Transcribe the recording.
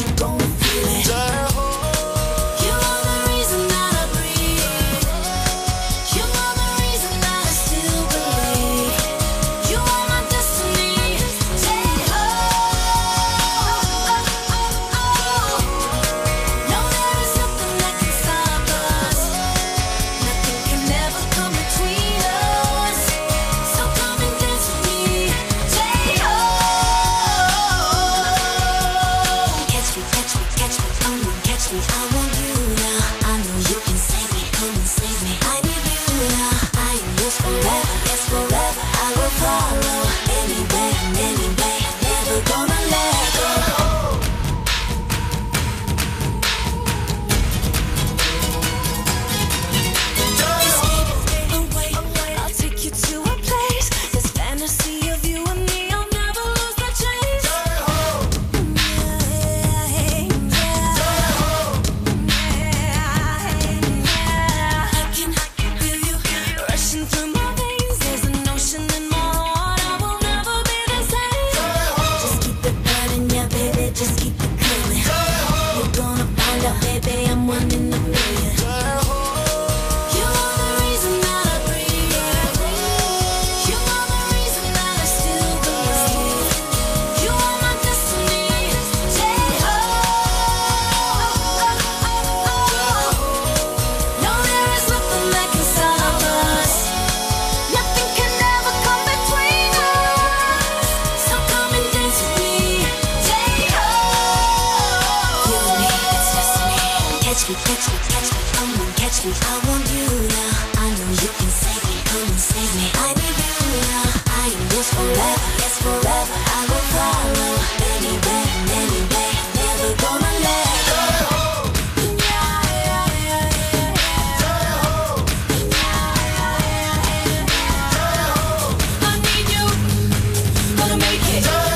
you going? Hey. Yeah.